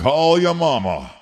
Call your mama.